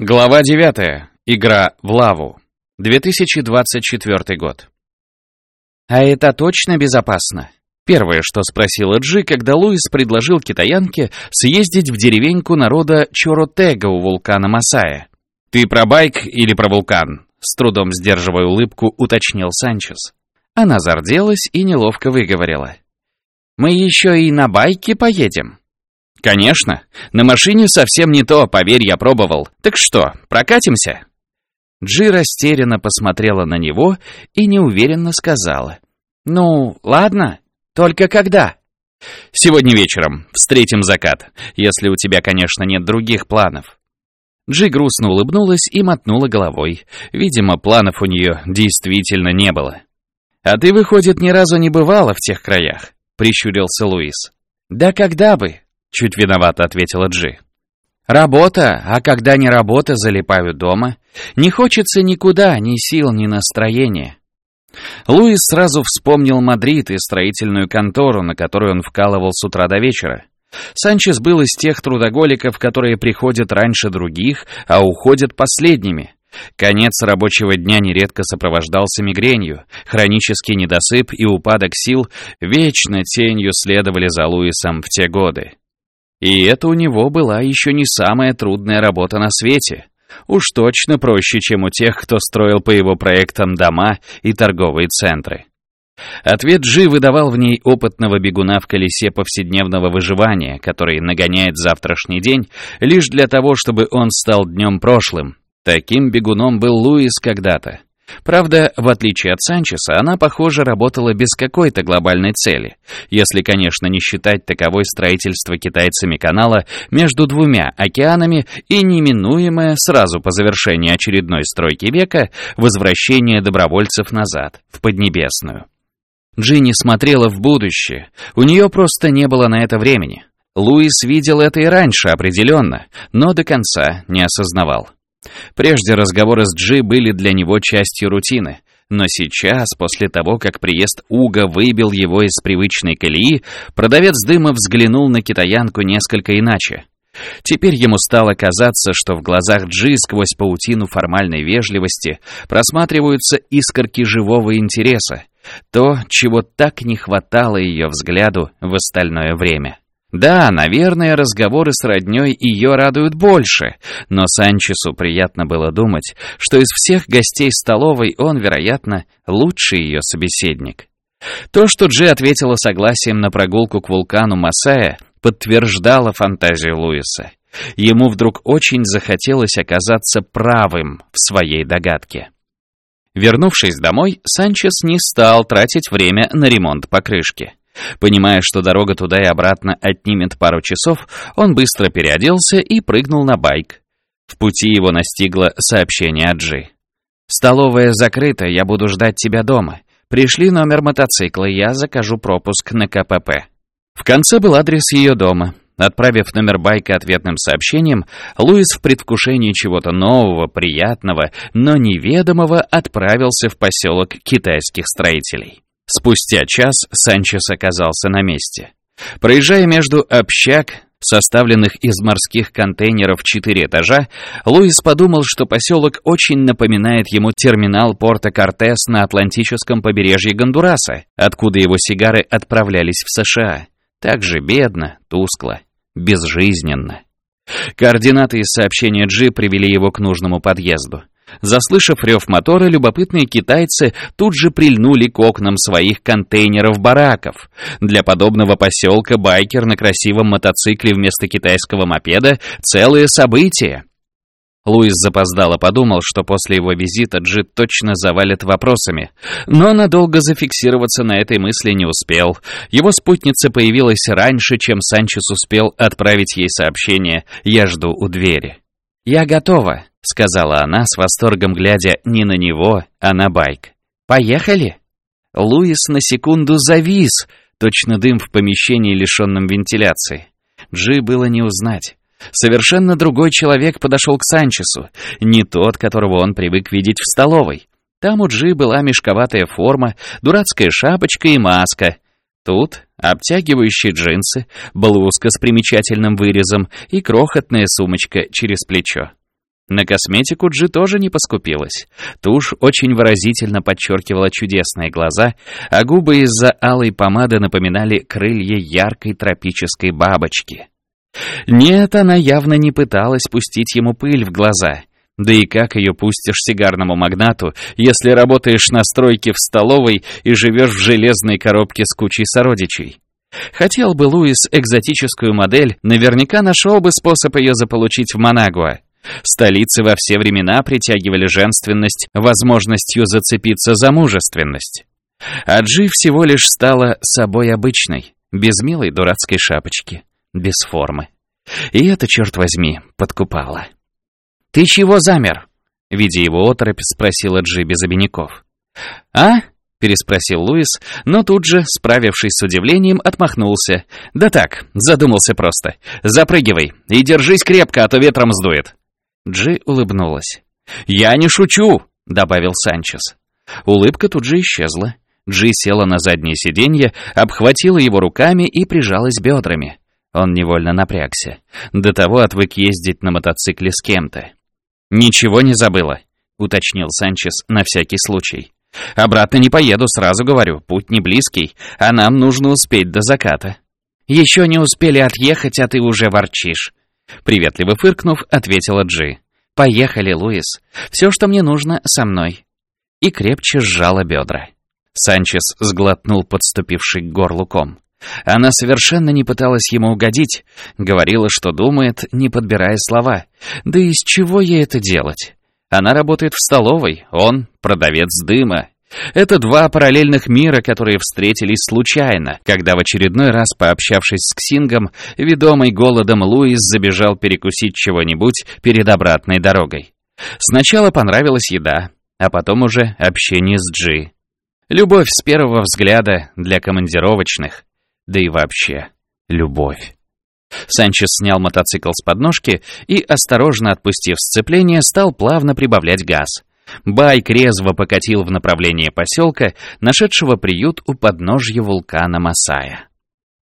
Глава 9. Игра в лаву. 2024 год. «А это точно безопасно?» Первое, что спросила Джи, когда Луис предложил китаянке съездить в деревеньку народа Чоротега у вулкана Масая. «Ты про байк или про вулкан?» С трудом сдерживая улыбку, уточнил Санчес. Она зарделась и неловко выговорила. «Мы еще и на байке поедем?» «Конечно. На машине совсем не то, поверь, я пробовал. Так что, прокатимся?» Джи растерянно посмотрела на него и неуверенно сказала. «Ну, ладно. Только когда?» «Сегодня вечером. Встретим закат. Если у тебя, конечно, нет других планов». Джи грустно улыбнулась и мотнула головой. Видимо, планов у нее действительно не было. «А ты, выходит, ни разу не бывала в тех краях?» — прищурился Луис. «Да когда бы? Чуть виновато ответила Джи. Работа, а когда не работа, залипаю дома. Не хочется никуда, ни сил, ни настроения. Луис сразу вспомнил Мадрид и строительную контору, на которую он вкалывал с утра до вечера. Санчес был из тех трудоголиков, которые приходят раньше других, а уходят последними. Конец рабочего дня нередко сопровождался мигренью, хронический недосып и упадок сил вечно тенью следовали за Луисом в те годы. И это у него была еще не самая трудная работа на свете. Уж точно проще, чем у тех, кто строил по его проектам дома и торговые центры. Ответ Джи выдавал в ней опытного бегуна в колесе повседневного выживания, который нагоняет завтрашний день лишь для того, чтобы он стал днем прошлым. Таким бегуном был Луис когда-то. Правда, в отличие от Санчеса, она, похоже, работала без какой-то глобальной цели, если, конечно, не считать таковой строительство китайцами канала между двумя океанами и неминуемое сразу по завершении очередной стройки века возвращение добровольцев назад, в Поднебесную. Джинни смотрела в будущее, у нее просто не было на это времени. Луис видел это и раньше определенно, но до конца не осознавал. Прежде разговоры с Джи были для него частью рутины, но сейчас, после того, как приезд Уга выбил его из привычной колеи, продавец дыма взглянул на китаянку несколько иначе. Теперь ему стало казаться, что в глазах Джи сквозь паутину формальной вежливости просматриваются искорки живого интереса, то, чего так не хватало ее взгляду в остальное время. Да, наверное, разговоры с роднёй ее радуют больше, но Санчесу приятно было думать, что из всех гостей столовой он, вероятно, лучший ее собеседник. То, что Джи ответила согласием на прогулку к вулкану Масая, подтверждало фантазию Луиса. Ему вдруг очень захотелось оказаться правым в своей догадке. Вернувшись домой, Санчес не стал тратить время на ремонт покрышки. Понимая, что дорога туда и обратно отнимет пару часов, он быстро переоделся и прыгнул на байк. В пути его настигло сообщение от Джи. «Столовая закрыта, я буду ждать тебя дома. Пришли номер мотоцикла, я закажу пропуск на КПП». В конце был адрес ее дома. Отправив номер байка ответным сообщением, Луис в предвкушении чего-то нового, приятного, но неведомого отправился в поселок китайских строителей. Спустя час Санчес оказался на месте. Проезжая между общак, составленных из морских контейнеров четыре этажа, Луис подумал, что поселок очень напоминает ему терминал порта Кортес на Атлантическом побережье Гондураса, откуда его сигары отправлялись в США. Так же бедно, тускло, безжизненно. Координаты из сообщения Джи привели его к нужному подъезду. Заслышав рев мотора, любопытные китайцы тут же прильнули к окнам своих контейнеров-бараков. Для подобного поселка байкер на красивом мотоцикле вместо китайского мопеда — целое событие. Луис запоздало подумал, что после его визита Джит точно завалит вопросами, но надолго зафиксироваться на этой мысли не успел. Его спутница появилась раньше, чем Санчес успел отправить ей сообщение «Я жду у двери». «Я готова», — сказала она с восторгом, глядя не на него, а на байк. «Поехали?» Луис на секунду завис, точно дым в помещении, лишенном вентиляции. Джи было не узнать. Совершенно другой человек подошел к Санчесу, не тот, которого он привык видеть в столовой. Там у Джи была мешковатая форма, дурацкая шапочка и маска. Тут обтягивающие джинсы, блузка с примечательным вырезом и крохотная сумочка через плечо. На косметику Джи тоже не поскупилась. Тушь очень выразительно подчеркивала чудесные глаза, а губы из-за алой помады напоминали крылья яркой тропической бабочки. Нет, она явно не пыталась пустить ему пыль в глаза. Да и как ее пустишь сигарному магнату, если работаешь на стройке в столовой и живешь в железной коробке с кучей сородичей? Хотел бы Луис экзотическую модель, наверняка нашел бы способ ее заполучить в Манагуа. Столицы во все времена притягивали женственность возможностью зацепиться за мужественность. А Джи всего лишь стала собой обычной, без милой дурацкой шапочки, без формы. И это, черт возьми, подкупало. «Ты чего замер?» Видя его оторопь, спросила Джи без обиняков. «А?» — переспросил Луис, но тут же, справившись с удивлением, отмахнулся. «Да так, задумался просто. Запрыгивай и держись крепко, а то ветром сдует». Джи улыбнулась. «Я не шучу!» — добавил Санчес. Улыбка тут же исчезла. Джи села на заднее сиденье, обхватила его руками и прижалась бедрами. Он невольно напрягся. До того отвык ездить на мотоцикле с кем-то. «Ничего не забыла», — уточнил Санчес на всякий случай. «Обратно не поеду, сразу говорю, путь не близкий, а нам нужно успеть до заката». «Еще не успели отъехать, а ты уже ворчишь», Приветливо фыркнув, ответила Джи. «Поехали, Луис. Все, что мне нужно, со мной». И крепче сжала бедра. Санчес сглотнул подступивший к горлу ком. Она совершенно не пыталась ему угодить, говорила, что думает, не подбирая слова. Да из чего ей это делать? Она работает в столовой, он — продавец дыма, это два параллельных мира, которые встретились случайно, когда в очередной раз, пообщавшись с Ксингом, ведомый голодом Луис забежал перекусить чего-нибудь перед обратной дорогой. Сначала понравилась еда, а потом уже общение с Джи. Любовь с первого взгляда для командировочных, да и вообще любовь. Санчес снял мотоцикл с подножки и, осторожно отпустив сцепление, стал плавно прибавлять газ. Байк резво покатил в направлении поселка, нашедшего приют у подножья вулкана Масая.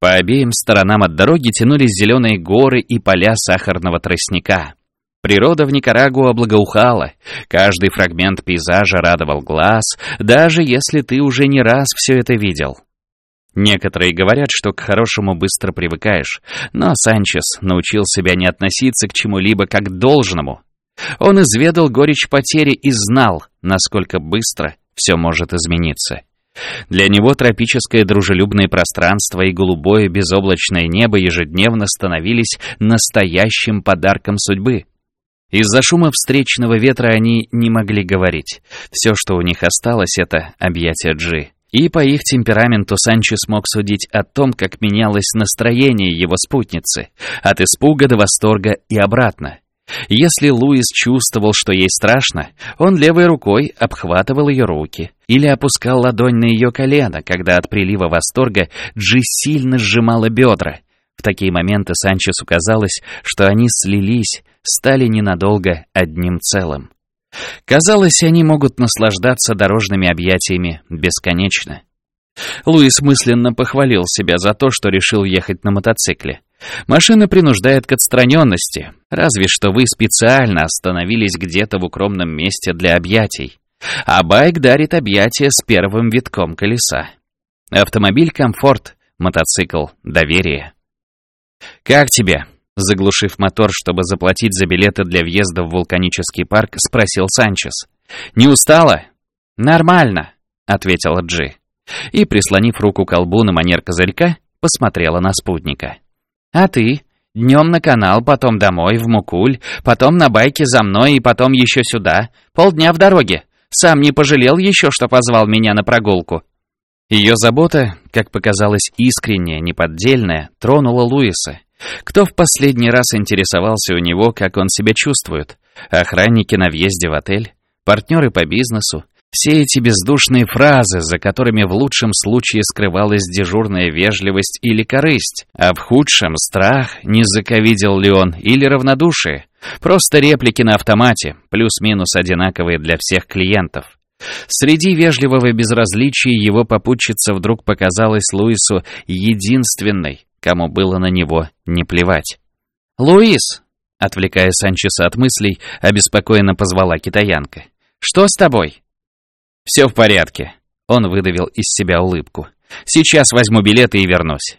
По обеим сторонам от дороги тянулись зеленые горы и поля сахарного тростника. Природа в Никарагуа благоухала, каждый фрагмент пейзажа радовал глаз, даже если ты уже не раз все это видел. Некоторые говорят, что к хорошему быстро привыкаешь, но Санчес научил себя не относиться к чему-либо как к должному, он изведал горечь потери и знал, насколько быстро все может измениться. Для него тропическое дружелюбное пространство и голубое безоблачное небо ежедневно становились настоящим подарком судьбы. Из-за шума встречного ветра они не могли говорить. Все, что у них осталось, это объятия Джи. И по их темпераменту Санчо смог судить о том, как менялось настроение его спутницы. От испуга до восторга и обратно. Если Луис чувствовал, что ей страшно, он левой рукой обхватывал ее руки или опускал ладонь на ее колено, когда от прилива восторга Джи сильно сжимала бедра. В такие моменты Санчесу казалось, что они слились, стали ненадолго одним целым. Казалось, они могут наслаждаться дорожными объятиями бесконечно. Луис мысленно похвалил себя за то, что решил ехать на мотоцикле. Машина принуждает к отстраненности, разве что вы специально остановились где-то в укромном месте для объятий. А байк дарит объятия с первым витком колеса. Автомобиль — комфорт, мотоцикл — доверие. «Как тебе?» Заглушив мотор, чтобы заплатить за билеты для въезда в вулканический парк, спросил Санчес. «Не устала?» «Нормально», — ответила Джи. И, прислонив руку к колбу на манер козырька, посмотрела на спутника. А ты? Днем на канал, потом домой, в Мукуль, потом на байке за мной и потом еще сюда. Полдня в дороге. Сам не пожалел еще, что позвал меня на прогулку». Ее забота, как показалось искренняя, неподдельная, тронула Луиса. Кто в последний раз интересовался у него, как он себя чувствует? Охранники на въезде в отель? Партнеры по бизнесу? Все эти бездушные фразы, за которыми в лучшем случае скрывалась дежурная вежливость или корысть, а в худшем — страх, не заковидел ли он, или равнодушие. Просто реплики на автомате, плюс-минус одинаковые для всех клиентов. Среди вежливого безразличия его попутчица вдруг показалась Луису единственной, кому было на него не плевать. «Луис!» — Отвлекая Санчеса от мыслей, обеспокоенно позвала китаянка. «Что с тобой?» «Все в порядке». Он выдавил из себя улыбку. «Сейчас возьму билеты и вернусь».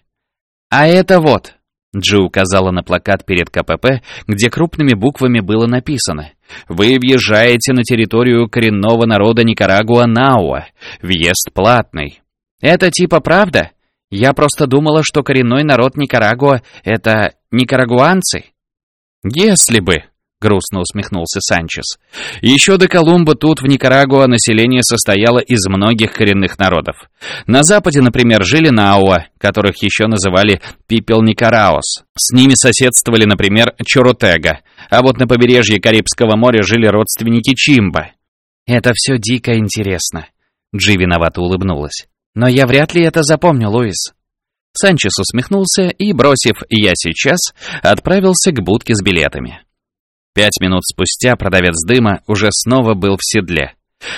«А это вот», Джи указала на плакат перед КПП, где крупными буквами было написано «Вы въезжаете на территорию коренного народа Никарагуа-Науа. Въезд платный». «Это типа правда? Я просто думала, что коренной народ Никарагуа — это никарагуанцы». «Если бы», — грустно усмехнулся Санчес. «Еще до Колумба тут, в Никарагуа, население состояло из многих коренных народов. На западе, например, жили Науа, которых еще называли Пипел Никараос. С ними соседствовали, например, Чоротега. А вот на побережье Карибского моря жили родственники Чимба». «Это все дико интересно», — Джи виновато улыбнулась. «Но я вряд ли это запомню, Луис». Санчес усмехнулся и, бросив «я сейчас», отправился к будке с билетами. Пять минут спустя продавец дыма уже снова был в седле.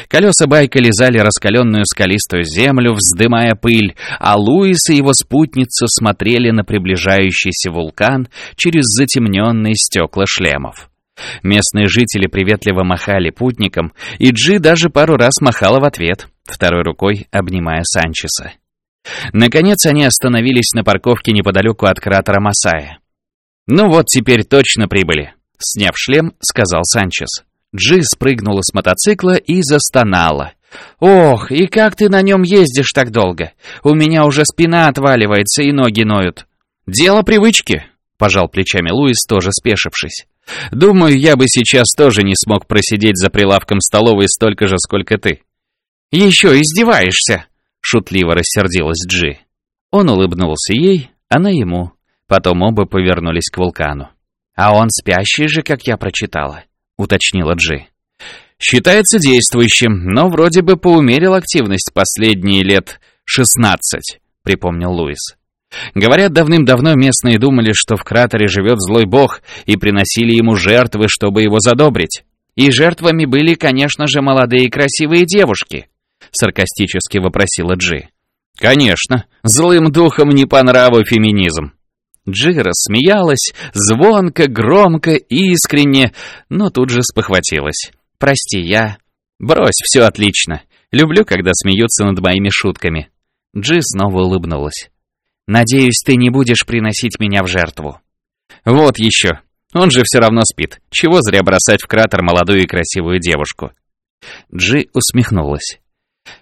Колеса байка лизали раскаленную скалистую землю, вздымая пыль, а Луис и его спутница смотрели на приближающийся вулкан через затемненные стекла шлемов. Местные жители приветливо махали путникам, и Джи даже пару раз махала в ответ, второй рукой обнимая Санчеса. Наконец они остановились на парковке неподалеку от кратера Масая. «Ну вот, теперь точно прибыли», — сняв шлем, сказал Санчес. Джи спрыгнула с мотоцикла и застонала. «Ох, и как ты на нем ездишь так долго? У меня уже спина отваливается и ноги ноют». «Дело привычки», — пожал плечами Луис, тоже спешившись. «Думаю, я бы сейчас тоже не смог просидеть за прилавком столовой столько же, сколько ты». «Еще издеваешься!» Шутливо рассердилась Джи. Он улыбнулся ей, она ему. Потом оба повернулись к вулкану. «А он спящий же, как я прочитала», — уточнила Джи. «Считается действующим, но вроде бы поумерил активность последние лет шестнадцать», — припомнил Луис. Говорят, давным-давно местные думали, что в кратере живет злой бог, и приносили ему жертвы, чтобы его задобрить. И жертвами были, конечно же, молодые и красивые девушки. — саркастически вопросила Джи. «Конечно, злым духом не по нраву феминизм». Джи рассмеялась, звонко, громко, искренне, но тут же спохватилась. «Прости, я...» «Брось, все отлично. Люблю, когда смеются над моими шутками». Джи снова улыбнулась. «Надеюсь, ты не будешь приносить меня в жертву». «Вот еще. Он же все равно спит. Чего зря бросать в кратер молодую и красивую девушку?» Джи усмехнулась.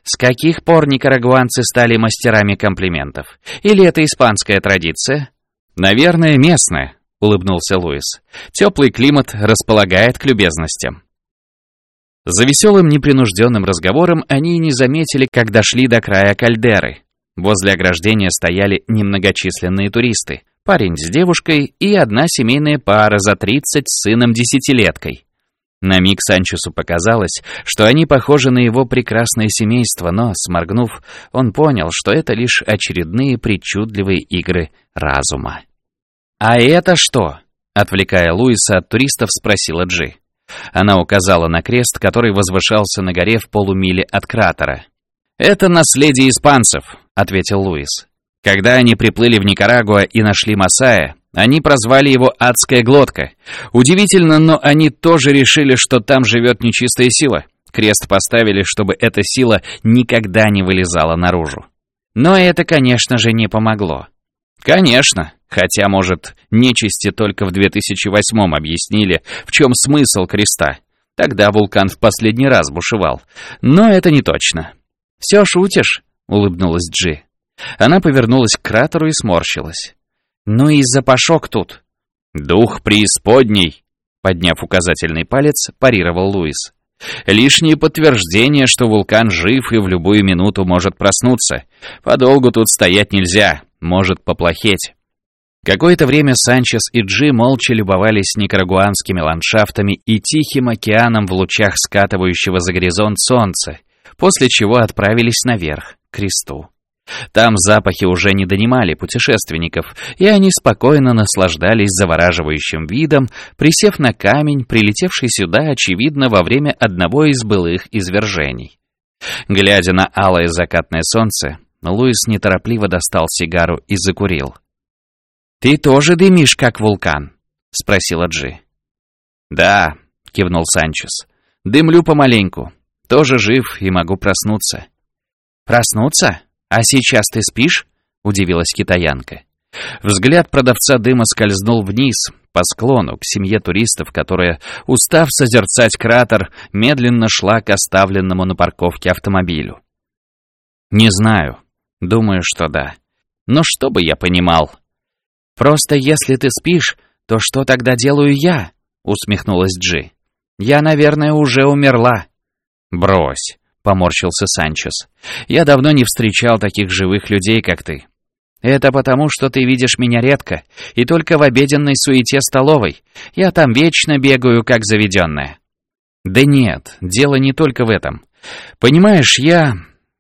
С каких пор никарагуанцы стали мастерами комплиментов? Или это испанская традиция? Наверное, местная, улыбнулся Луис. Теплый климат располагает к любезностям. За веселым непринужденным разговором они и не заметили, когда шли до края кальдеры. Возле ограждения стояли немногочисленные туристы. Парень с девушкой и одна семейная пара за 30 с сыном-десятилеткой. На миг Санчесу показалось, что они похожи на его прекрасное семейство, но, сморгнув, он понял, что это лишь очередные причудливые игры разума. «А это что?» — отвлекая Луиса от туристов, спросила Джи. Она указала на крест, который возвышался на горе в полумиле от кратера. «Это наследие испанцев», — ответил Луис. «Когда они приплыли в Никарагуа и нашли Масая, они прозвали его «Адская глотка». Удивительно, но они тоже решили, что там живет нечистая сила. Крест поставили, чтобы эта сила никогда не вылезала наружу. Но это, конечно же, не помогло. Конечно, хотя, может, нечисти только в 2008 объяснили, в чем смысл креста. Тогда вулкан в последний раз бушевал. Но это не точно. «Все шутишь?» — улыбнулась Джи. Она повернулась к кратеру и сморщилась. «Ну и запашок тут!» «Дух преисподней!» Подняв указательный палец, парировал Луис. «Лишнее подтверждение, что вулкан жив и в любую минуту может проснуться. Подолгу тут стоять нельзя, может поплохеть». Какое-то время Санчес и Джи молча любовались никарагуанскими ландшафтами и тихим океаном в лучах скатывающего за горизонт солнца, после чего отправились наверх, к кресту. Там запахи уже не донимали путешественников, и они спокойно наслаждались завораживающим видом, присев на камень, прилетевший сюда, очевидно, во время одного из былых извержений. Глядя на алое закатное солнце, Луис неторопливо достал сигару и закурил. «Ты тоже дымишь, как вулкан?» — спросила Джи. «Да», — кивнул Санчес. «Дымлю помаленьку. Тоже жив и могу проснуться». «Проснуться? А сейчас ты спишь?» — удивилась китаянка. Взгляд продавца дыма скользнул вниз, по склону, к семье туристов, которая, устав созерцать кратер, медленно шла к оставленному на парковке автомобилю. «Не знаю. Думаю, что да. Но что бы я понимал?» «Просто если ты спишь, то что тогда делаю я?» — усмехнулась Джи. «Я, наверное, уже умерла». «Брось», — поморщился Санчес. «Я давно не встречал таких живых людей, как ты». «Это потому, что ты видишь меня редко, и только в обеденной суете столовой. Я там вечно бегаю, как заведенная». «Да нет, дело не только в этом. Понимаешь, я...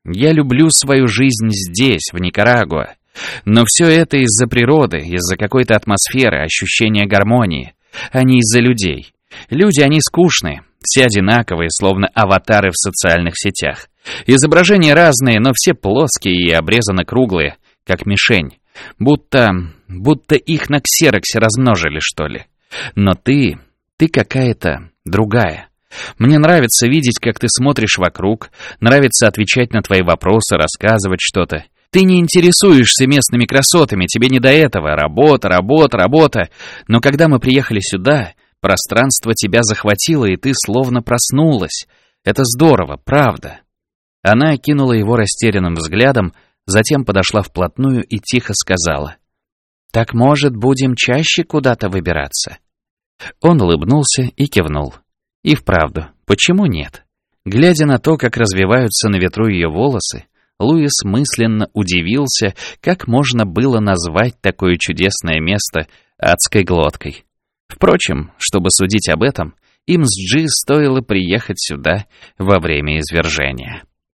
я люблю свою жизнь здесь, в Никарагуа. Но все это из-за природы, из-за какой-то атмосферы, ощущения гармонии, а не из-за людей. Люди, они скучные, все одинаковые, словно аватары в социальных сетях. Изображения разные, но все плоские и обрезаны круглые, как мишень. Будто... будто их на ксероксе размножили, что ли. Но ты... ты какая-то другая. Мне нравится видеть, как ты смотришь вокруг, нравится отвечать на твои вопросы, рассказывать что-то. Ты не интересуешься местными красотами, тебе не до этого. Работа, работа, работа. Но когда мы приехали сюда, пространство тебя захватило, и ты словно проснулась. Это здорово, правда. Она окинула его растерянным взглядом, затем подошла вплотную и тихо сказала. «Так, может, будем чаще куда-то выбираться?» Он улыбнулся и кивнул. И вправду, почему нет? Глядя на то, как развиваются на ветру ее волосы, Луис мысленно удивился, как можно было назвать такое чудесное место адской глоткой. Впрочем, чтобы судить об этом, им с Джи стоило приехать сюда во время извержения.